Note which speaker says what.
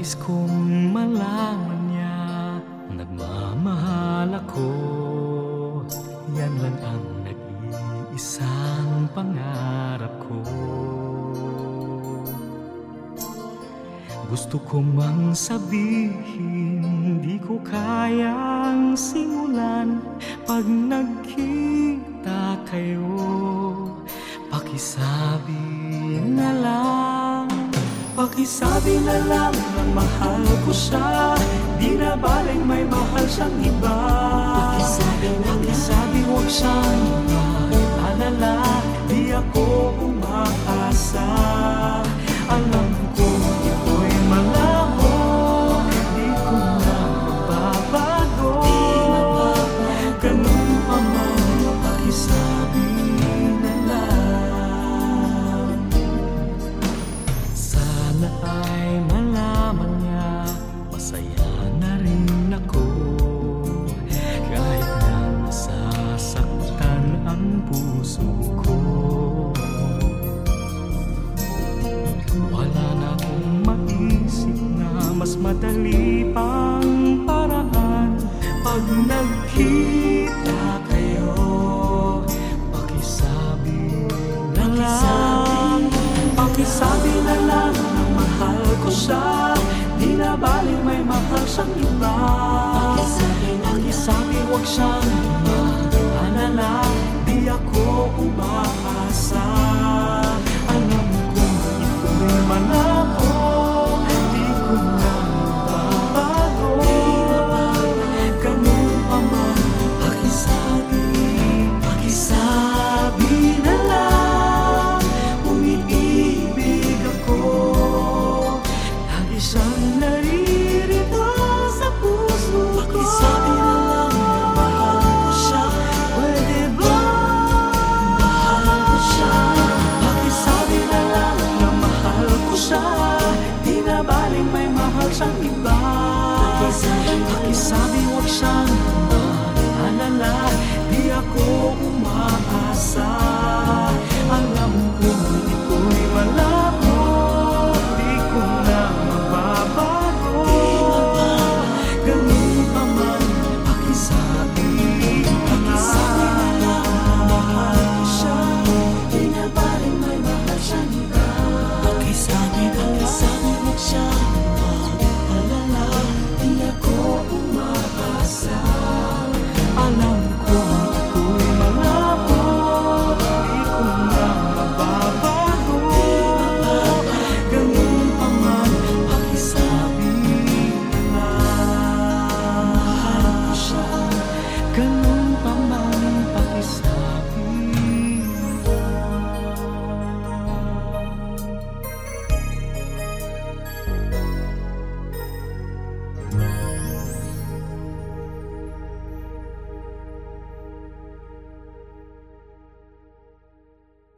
Speaker 1: Nais kong malaman niya. Nagmamahal ako. Yan lang ang nag-iisang pangarap ko. Gusto ko mang sabihin Di ko kayang simulan. Pag nagkita kayo Pakisabi Pakisabi na lang na mahal ko siya. Di na baling may mahal siyang iba.
Speaker 2: Pakisabi.
Speaker 1: Pakisabi huwag siyang mag-alala siya. Di na baling may mahal siyang iba.
Speaker 2: Pakisabi
Speaker 1: huwag siyang mag-alala Di ako umaasa Pakisabi huwag siyang mag-alala Di ako umaasa